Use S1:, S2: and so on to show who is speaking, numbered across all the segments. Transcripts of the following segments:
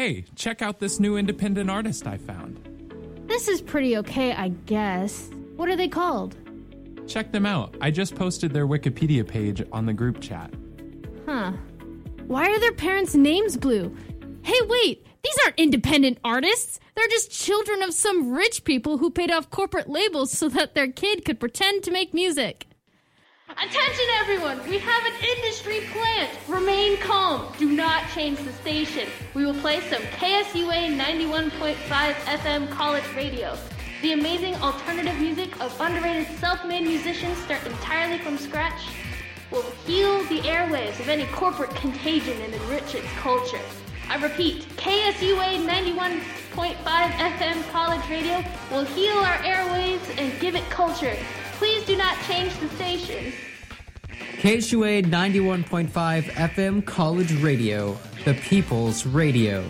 S1: Hey, check out this new independent artist I found.
S2: This is pretty okay, I guess. What are they called?
S1: Check them out. I just posted their Wikipedia page on the group chat.
S2: Huh. Why are their parents' names blue? Hey, wait! These aren't independent artists! They're just children of some rich people who paid off corporate labels so that their kid could pretend to make music. Attention, everyone! We have an industry plant! Remain calm. Do not change the station. We will play some KSUA 91.5 FM college radio. The amazing alternative music of underrated self made musicians start entirely from scratch will heal the airwaves of any corporate contagion and enrich its culture. I repeat, KSUA 91.5 FM college radio will heal our airwaves and give it culture. Please do not change the station.
S3: KSUA 91.5 FM College Radio, the People's Radio.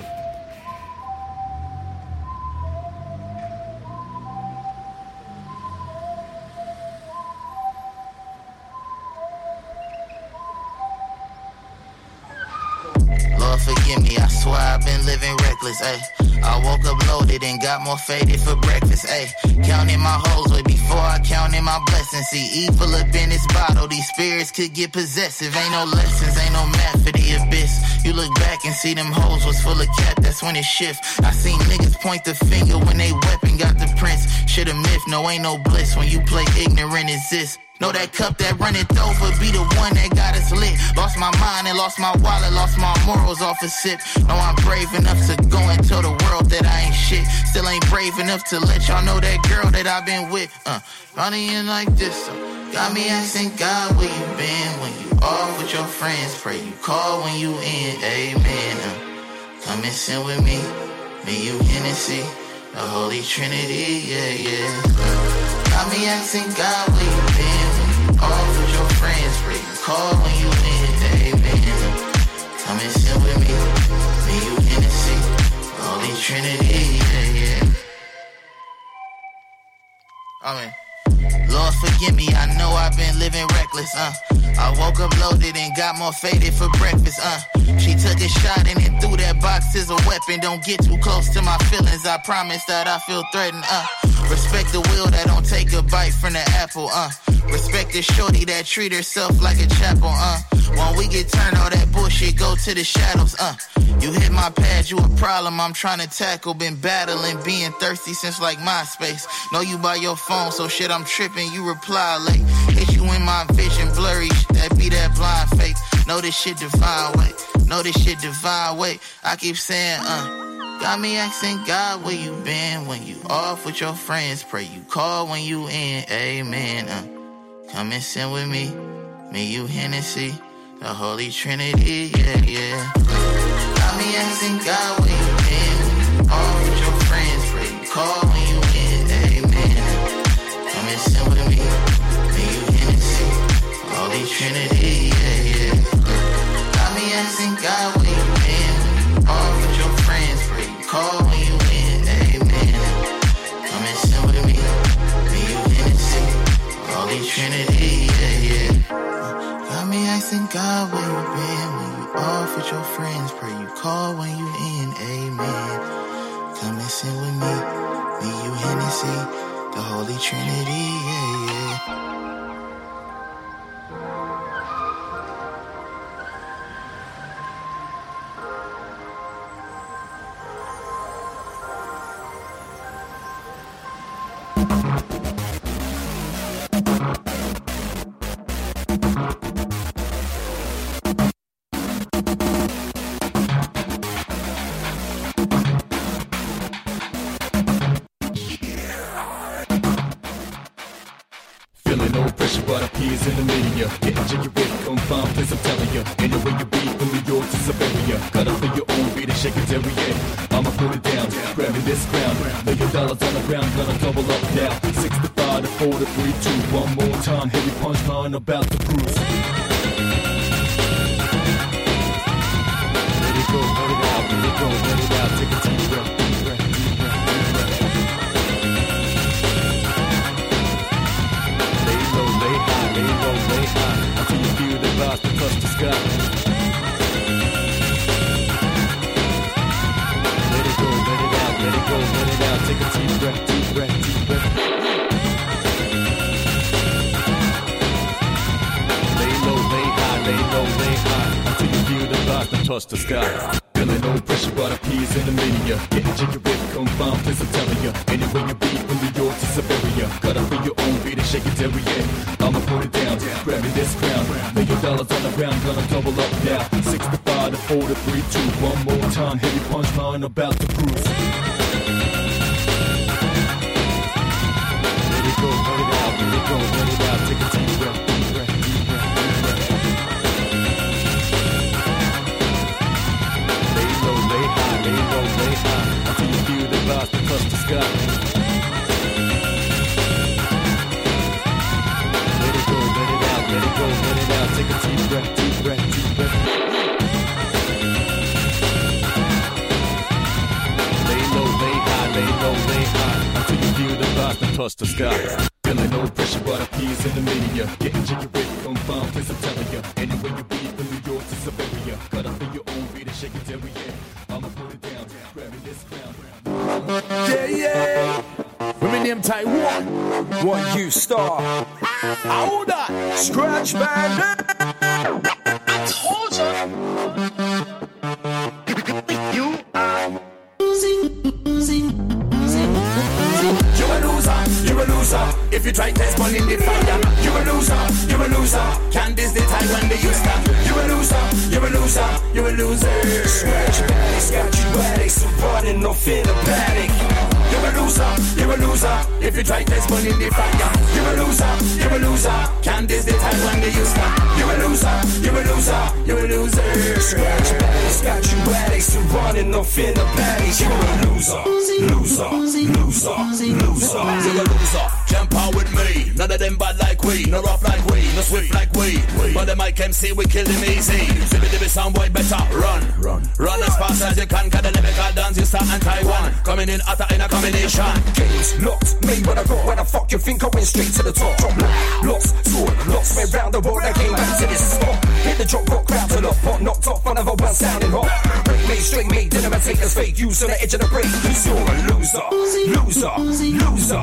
S4: Forgive me, I swear I've been living reckless, ayy. I woke up loaded and got more faded for breakfast, ayy. Counting my hoes way before I counted my blessings. See, evil up in this bottle, these spirits could get possessive. Ain't no lessons, ain't no math for the abyss. You look back and see them hoes was full of cat, that's when it shift. I seen niggas point the finger when they weapon got the prince. Shit a myth, no ain't no bliss when you play ignorant as this. Know that cup that runneth over be the one that got us lit. Lost my mind and lost my wallet, lost my morals off a sip. Know I'm brave enough to go and tell the world that I ain't shit. Still ain't brave enough to let y'all know that girl that I've been with. Uh, running in like this. So got me asking God where you been when you off with your friends. Pray you call when you in. Amen. Uh, come and sing with me. Me, you, Hennessy. The Holy Trinity. Yeah, yeah. Got me asking God where you been off with your friends. You call when you in. Amen. Come and sit with me. Me, you, Hennessy. Holy Trinity. Yeah, yeah. Amen. Lord forgive me, I know I've been living reckless, uh. I woke up loaded and got more faded for breakfast, uh. She took a shot and then threw that box as a weapon. Don't get too close to my feelings, I promise that I feel threatened, uh. Respect the will that don't take a bite from the apple, uh. Respect the shorty that treat herself like a chapel, uh. When we get turned, all that bullshit go to the shadows, uh. You hit my pad, you a problem I'm trying to tackle. Been battling, being thirsty since like MySpace. Know you by your phone, so shit I'm you reply late. Hit you in my vision, blurry, that be that blind fake. Know this shit divine way, know this shit divine way. I keep saying, uh. Got me asking God where you been when you off with your friends. Pray you call when you in, amen. Uh. Come and sing with me, me, you, Hennessy. The Holy Trinity, yeah, yeah. Got me asking God where you been off with your friends. Pray you call when you. Come and sing with me, you, Hennessy. Trinity, yeah, yeah. Got me asking God where you been with your friends. You call when you amen. Come with me, you, Hennessy. Trinity, yeah, yeah. Got me asking God where you been off with your friends. Pray you call when you in, amen. Come with me, me, you, Hennessy. Holy Trinity, yeah. down,
S5: take a deep breath, deep breath, deep breath. Lay low, lay high, lay low, lay high. Until you feel the vibe that touch the sky. Feeling no pressure, but appears in the media. Getting jiggy with, come find, please I'm telling ya. Anywhere you be, from New York to Siberia. Gotta be your own beat and shake it every year. I'ma put it down, grabbing this crown. your dollars on the ground, gonna double up now. Six to five, to 4 to 3, 2, one more time. Heavy punch line about to cruise. Low, lay high. Until you feel the that touch the sky. Let it go, let it out, let it go, let it out. Take a deep breath, deep breath, deep breath. Lay low, lay high, lay low, lay high. Until you feel the that touch the sky. Feeling no pressure, but a peace in the media. Getting jiggy with confound, please I'm telling ya. Anywhere you be, from New York to Siberia. Cut up in your own beat and shake it every year.
S6: Yeah, yeah. Women named Taiwan. What you star? Ah, I hold on. Scratch band. I told you. You are losing, losing, losing, losing. You a loser, you a loser. If you try test one in the fire, you a loser, you a loser. Candice the time when they used to. You a loser, you a loser, you a loser. Scratch bags got you addict, so running no fear loser, you a loser. If you try test one in the fire, you a loser, you a loser. Candice the time when they used to. You a loser, you a loser, you a loser. Scratch bags got you addict, so running no fear of panic. You a loser, loser, loser, loser.
S7: You a loser, jump out with me. None of them bad like we, no rough like we, no swift like we. But the mic MC, we kill them easy. Dibby dibby sound boy, better run, run, run as fast as you can. Cause the lyrical dance you start in Taiwan. Coming in hotter in a combination.
S6: Games locked, made what I got. When I fuck you think I went straight to the top. Drop lost, sword, lost, went round the world. I came back to this spot. Hit the drop, got crowd to lock, pot knocked off. Another one sounding hot. Break me, straight me, didn't take as fake. Use on the edge of the break. You're a loser, loser, loser, loser.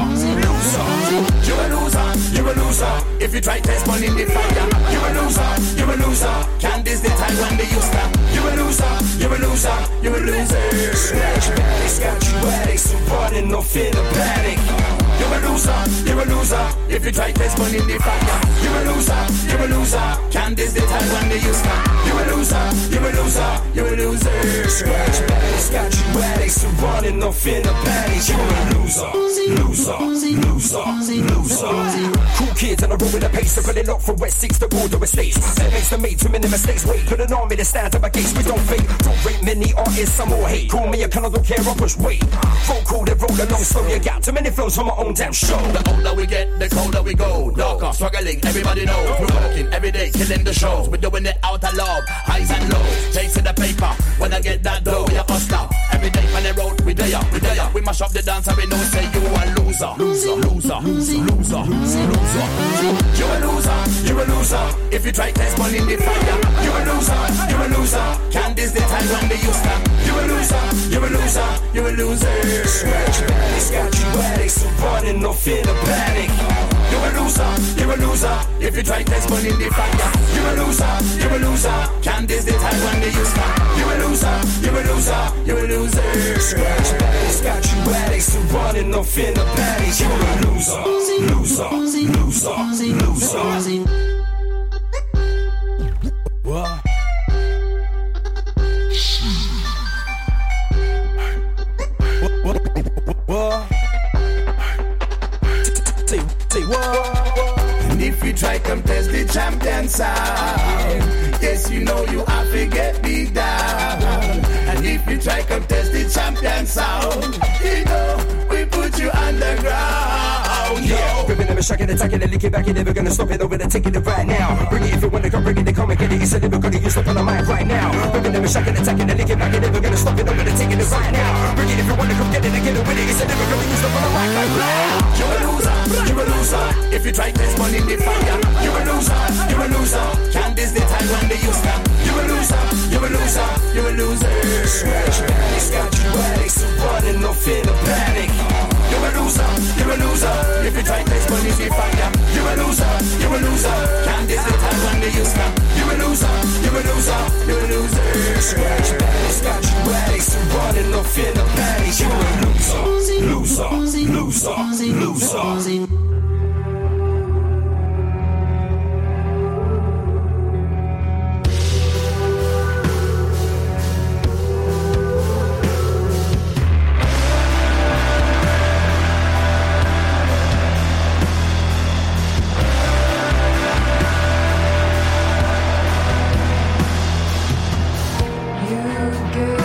S7: You're a loser, you're a loser. If you try test one in the fire, you a loser, you're a loser. Candice the time when they used to. You're a loser, you're a loser, you're a loser.
S6: Scratch bags got you so running no fear of panic.
S7: You a loser, you're a loser. If you try test one in the fire, you're a loser, you're a loser. Candice the time when they used to. You a loser, you're a loser, you're a loser.
S6: Scratch bags got you addict, so running no fear of panic. You're a loser, loser, loser, loser. Cool kids on the road with a pace, it lock from West Six to Border Estates. That makes them made too many mistakes. Wait, put an army that stands at my gates. We don't fake, don't rate many artists, some more hate. Call me a kind of don't care, I push weight. Call, they roll along slow. You got too many flows from my own damn show.
S7: The older we get, the colder we go. Darker, struggling, everybody knows. We're working every day, killing the shows. We're doing it out of love, highs and lows. Chasing the paper, when I get that dough, we a hustler. Every day on the road, we there, we there. We mash up the dance and we know say you a loser. Loser, loser, loser, loser, loser. You a loser, you a loser. If you try test one in the fire, you a loser, you a loser. Candice the time when they used to. You a loser, you a loser, you a loser.
S6: Scratch bags got you addict, so running no fear of panic.
S7: You're a loser, you're a loser. If you try test one in the fire, you're a loser, you're a loser. Candice the time when they used to. You're a loser, you're a loser, you're a loser.
S6: Scratch bags got you addict, so running no fear of panic. You're a loser, loser, loser, loser.
S7: What? Try come test the champion sound, yes you know you have to get me down. And if you try come test the champion sound, you know we put you underground.
S6: Yeah, ripping them and shocking, attacking and licking back, you're never gonna stop it, over the taking it right now. Bring it if you wanna come, bring it, they come and get it. You said never gonna use up on the mic right now. Ripping them and shocking, attacking and licking back, you're never gonna stop it, over the taking it right now. Bring it if you wanna come get it and get it with it. You said never gonna use up on the mic right now.
S7: You're a loser, you a loser. If you try test one in the fire, you a loser, you a loser. Can Candice the time when they used to. You a loser, you a loser, you a loser.
S6: Scratch bags got you addict, so running no fear of panic.
S7: You're a loser, you're a loser. If you try this money, you find out. You're a loser, you're a loser. Can't this the time when they use now. You're a loser,
S6: you're a loser, you're a loser. Scratch baddies, Scratch you running off in the paddies. You're a loser, loser, loser, loser.
S8: loser. again.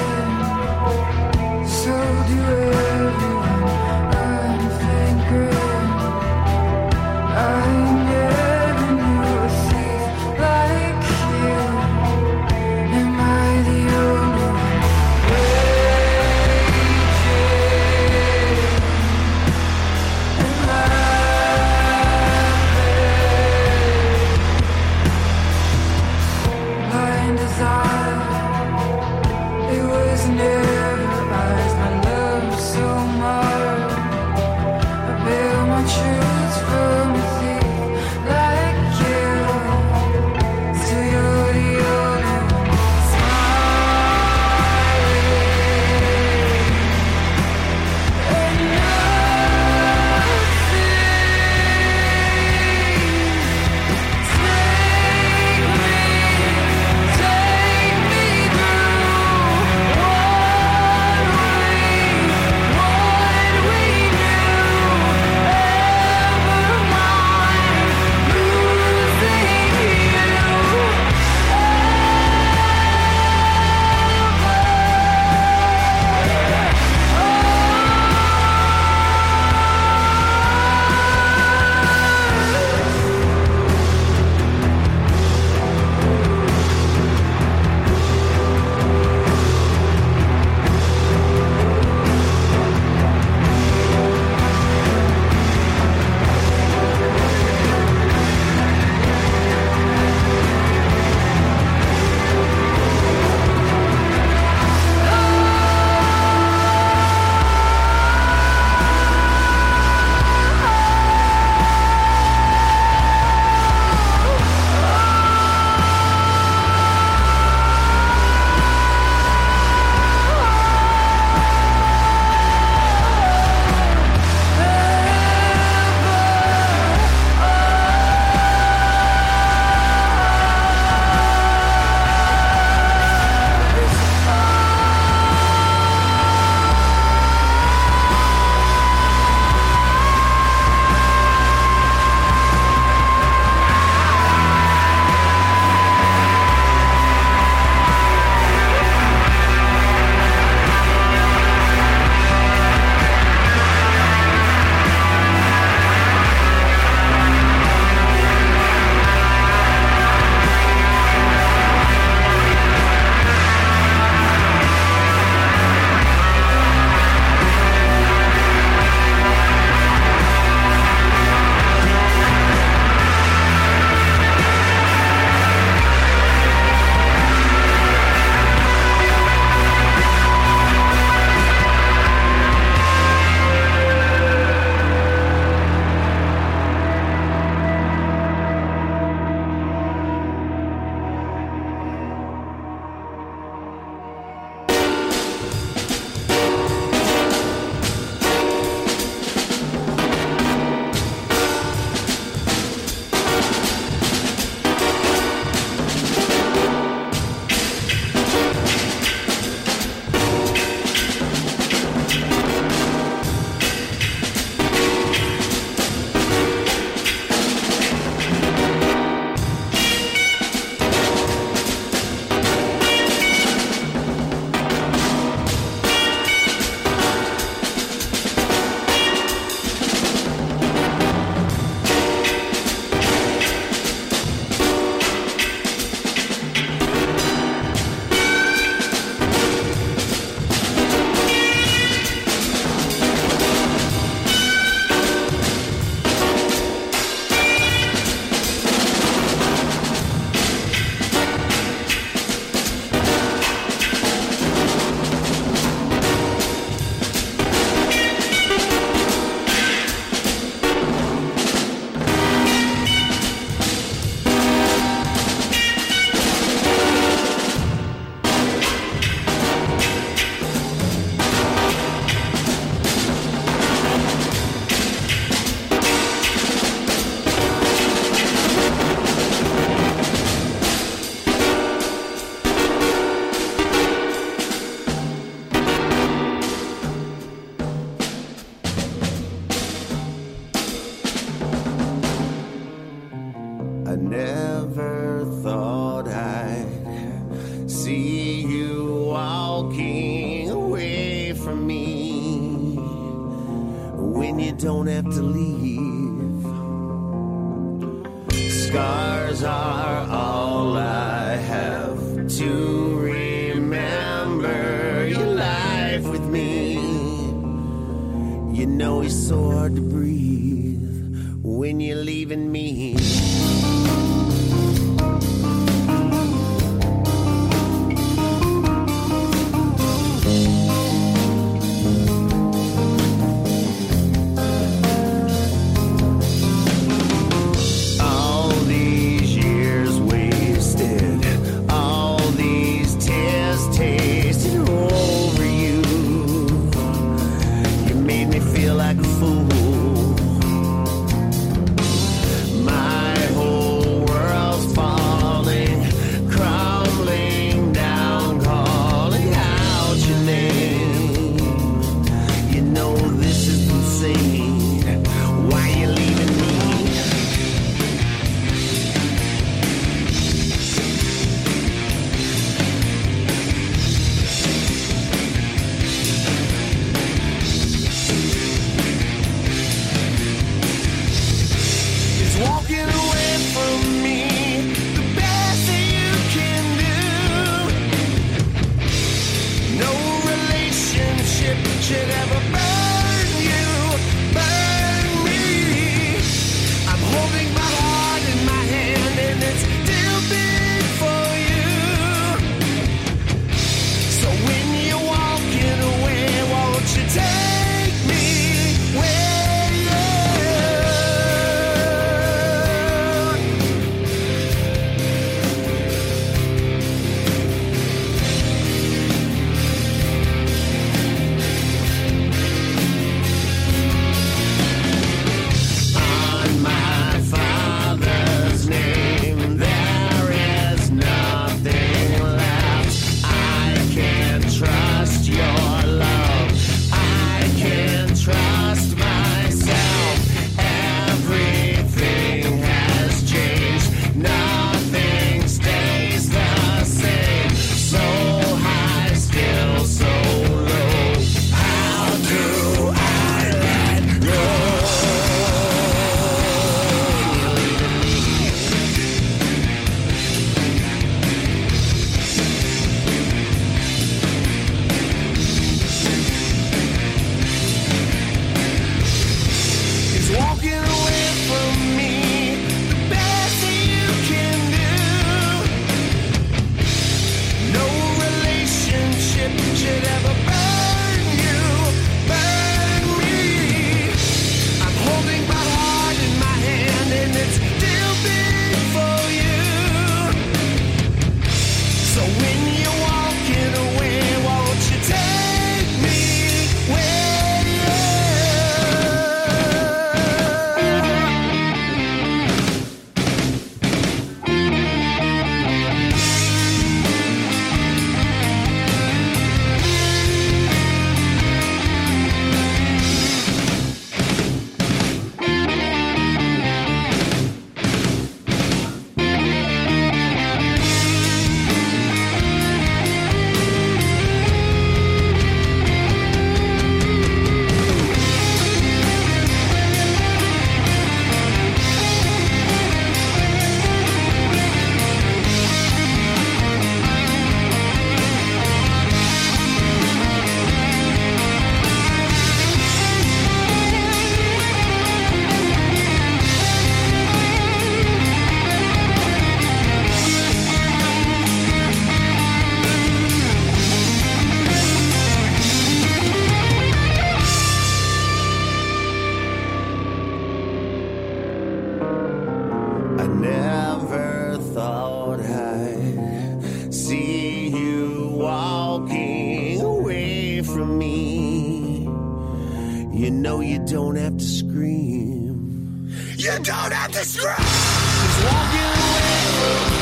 S8: You know you don't have to scream. You don't have to scream! Just walking away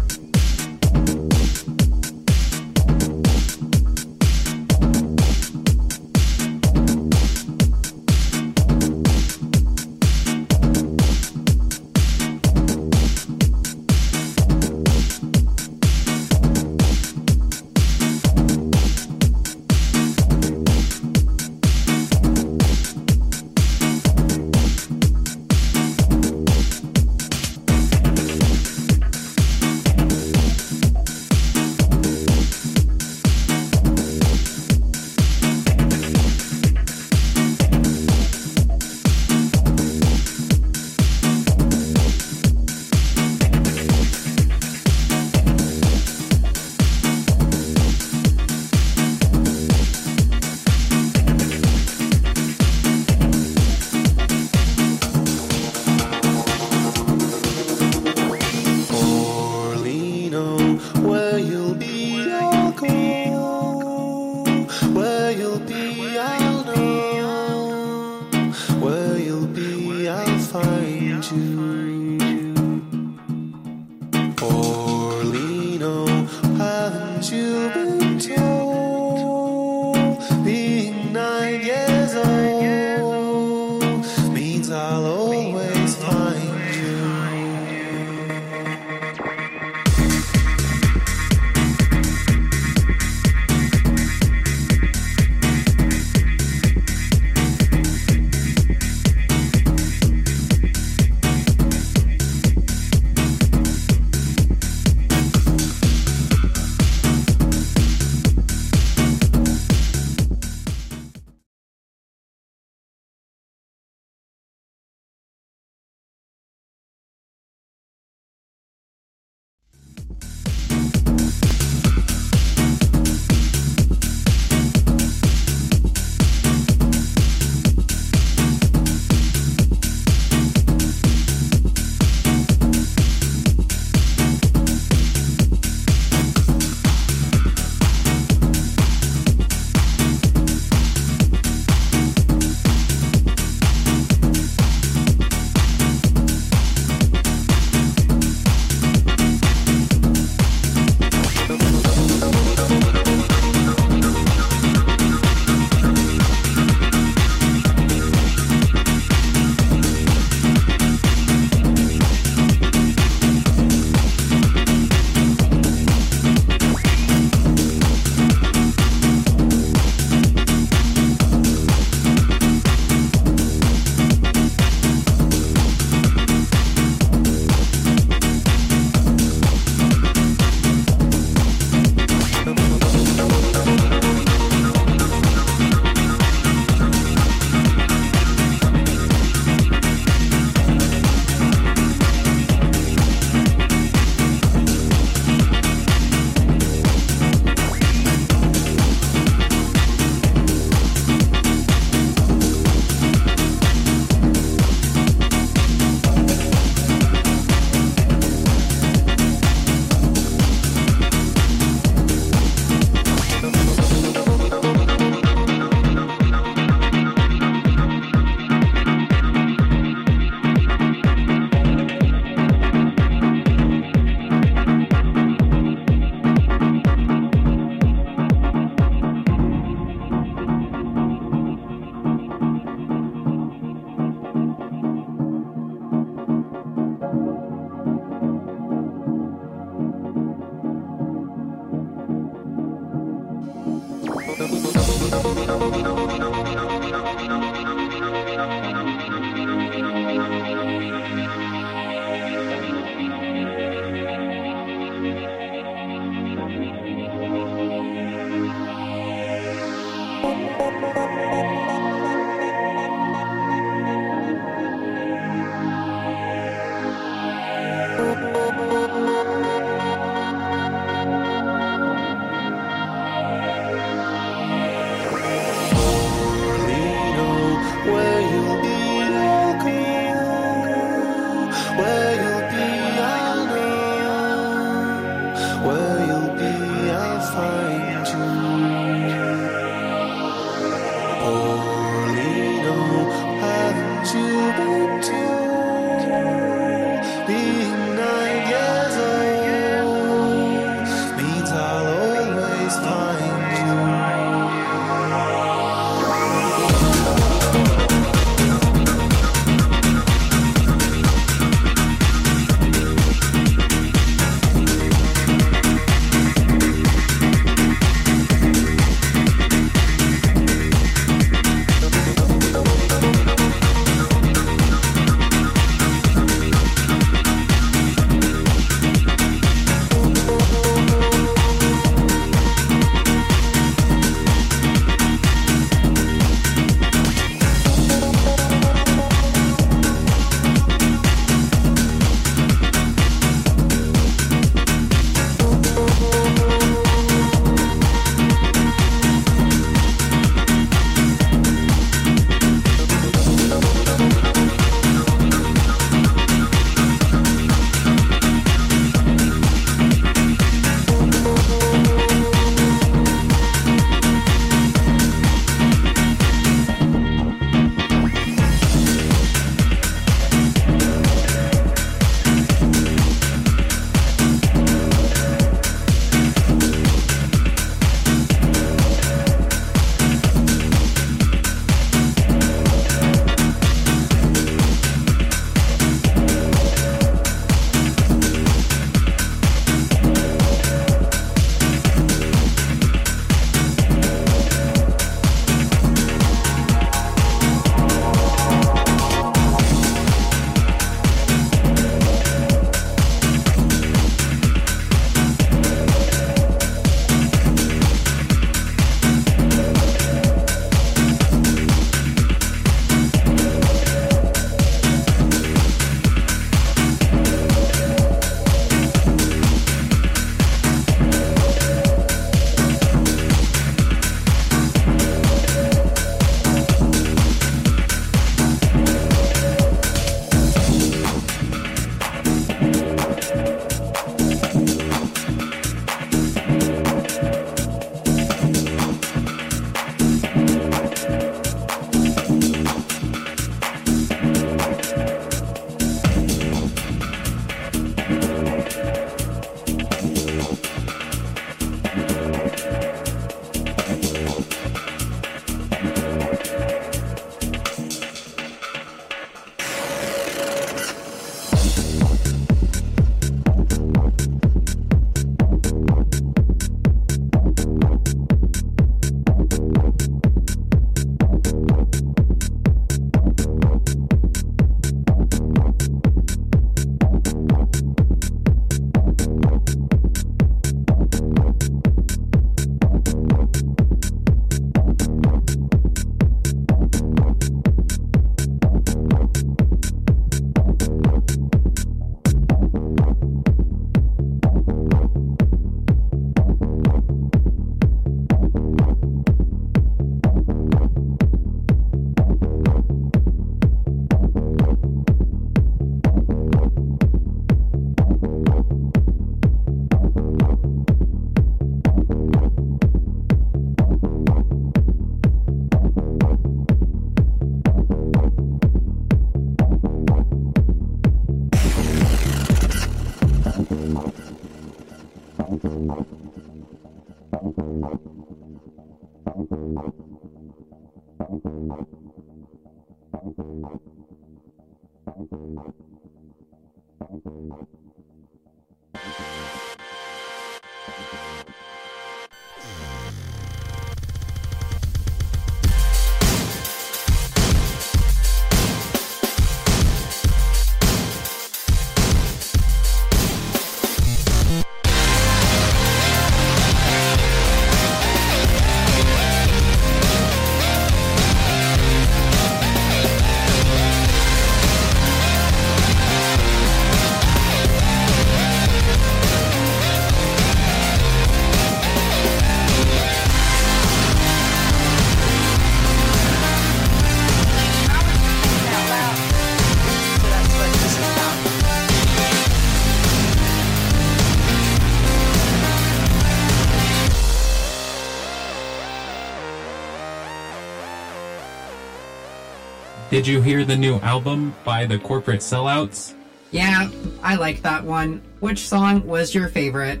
S1: Did you hear the new album by the Corporate Sellouts?
S3: Yeah, I like that one. Which song was your favorite?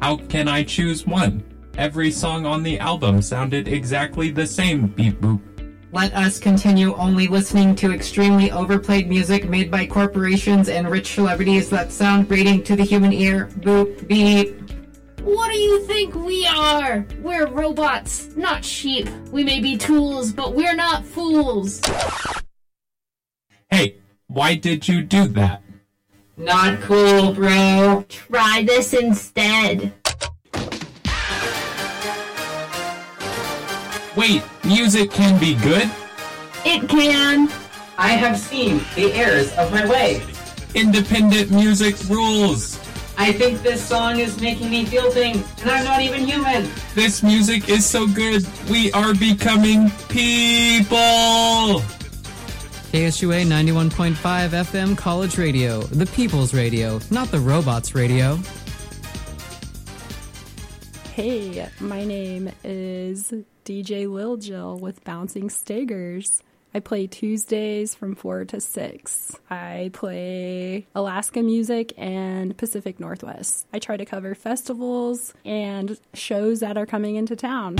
S1: How can I choose one? Every song on the album sounded exactly the same, beep boop.
S3: Let us continue only listening to extremely overplayed music made by corporations and rich celebrities that sound grating to the human ear. Boop, beep.
S2: What do you think we are? We're robots, not sheep. We may be tools, but we're not fools.
S1: Hey, why did you do that?
S3: Not cool, bro.
S2: Try this instead.
S1: Wait, music can be good?
S2: It can.
S3: I have seen the errors of my way.
S1: Independent music rules.
S3: I think this song is making me feel things, and I'm not even human.
S1: This music is so good. We are becoming people.
S3: KSUA 91.5 FM College Radio, the people's radio, not the robots' radio.
S9: Hey, my name is DJ Lil Jill with Bouncing Stiggers. I play Tuesdays from 4 to 6. I play Alaska music and Pacific Northwest. I try to cover festivals and shows that are coming into town.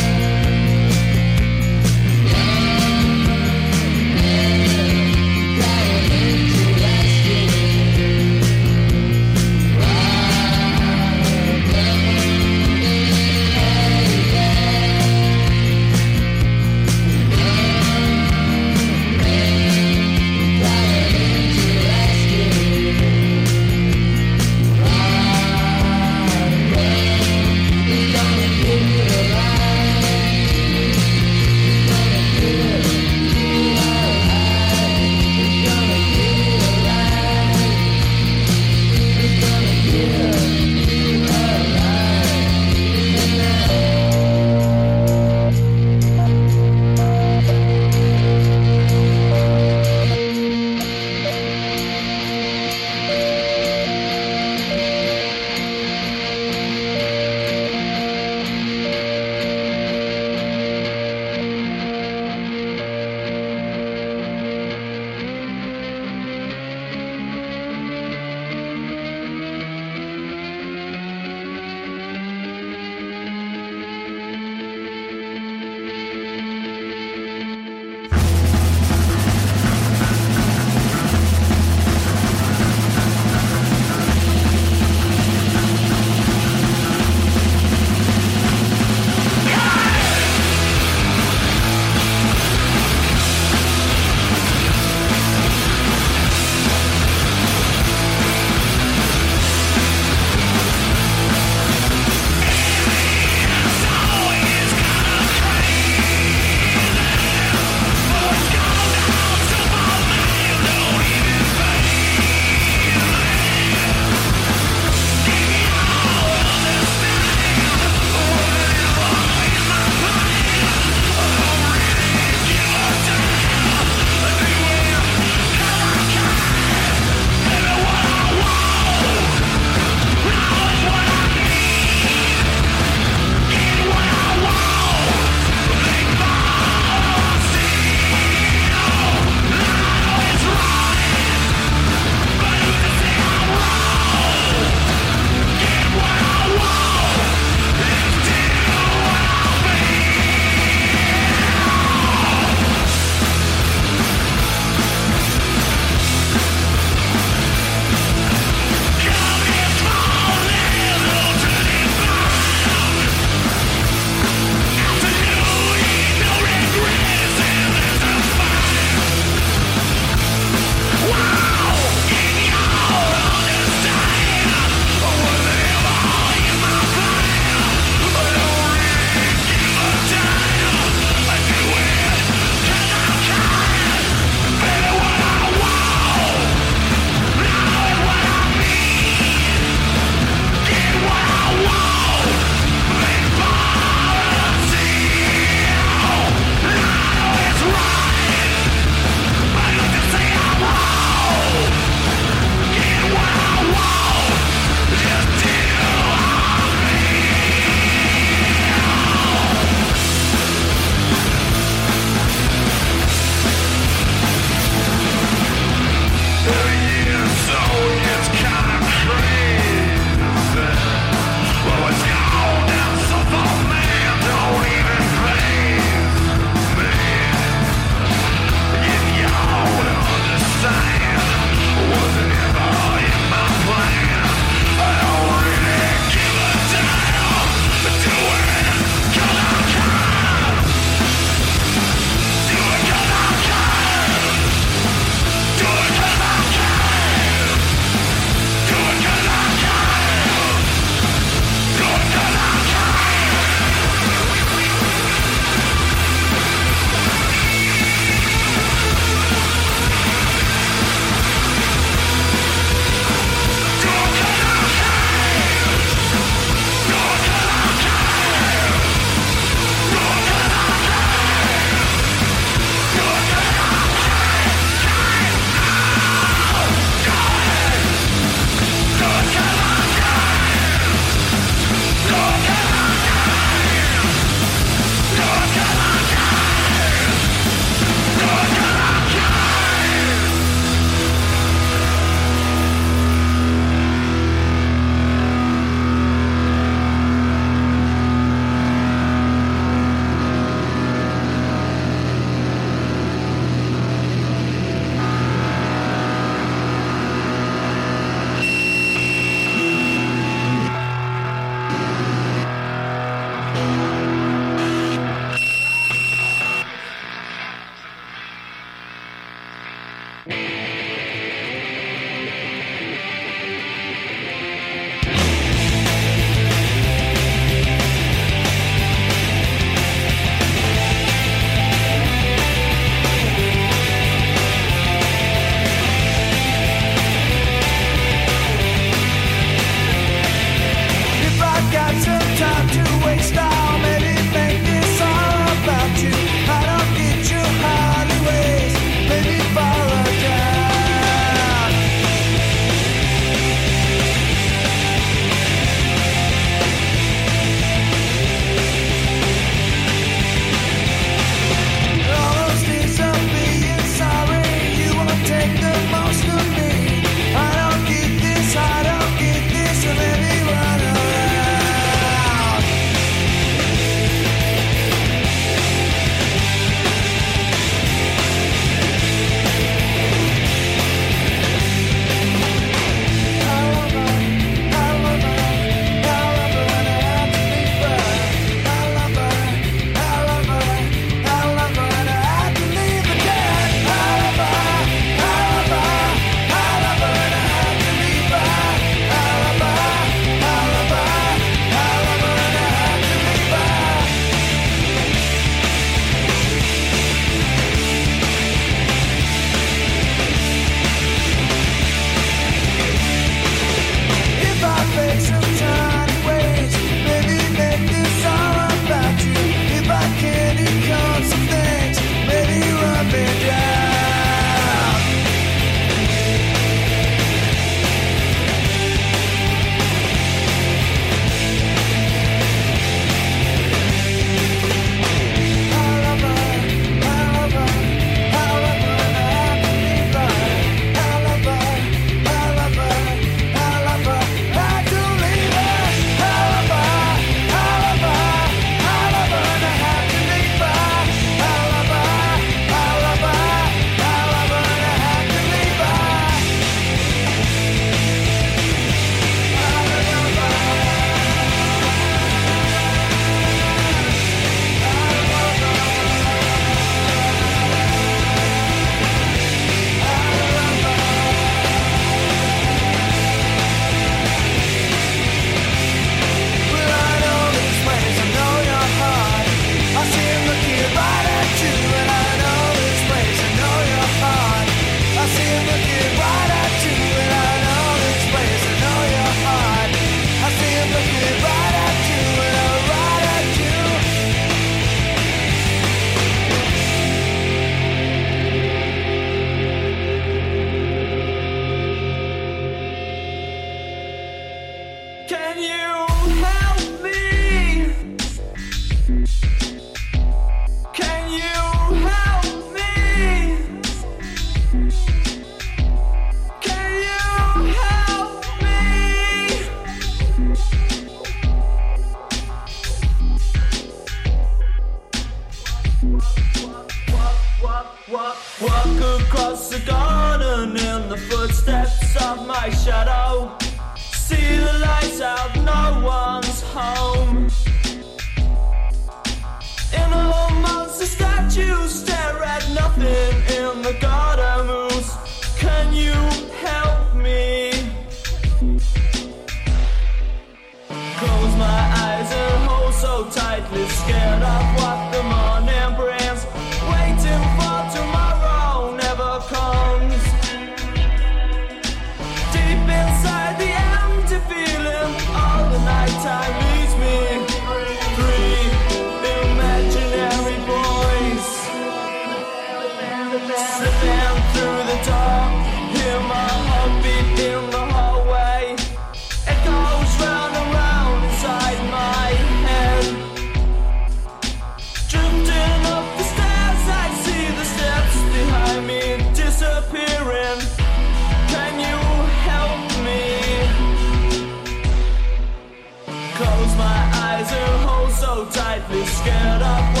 S10: Tightly, scared of